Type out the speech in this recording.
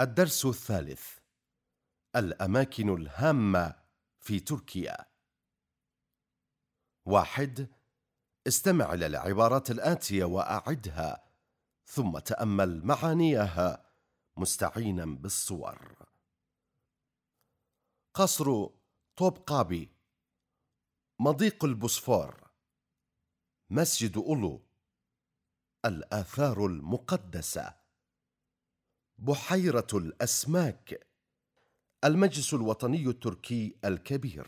الدرس الثالث. الأماكن الهامة في تركيا. واحد استمع إلى العبارات الآتية وأعدها ثم تأمل معانيها مستعينا بالصور. قصر طوبقابي مضيق البوسفور مسجد أولو الآثار المقدسة. بحيرة الأسماك المجلس الوطني التركي الكبير.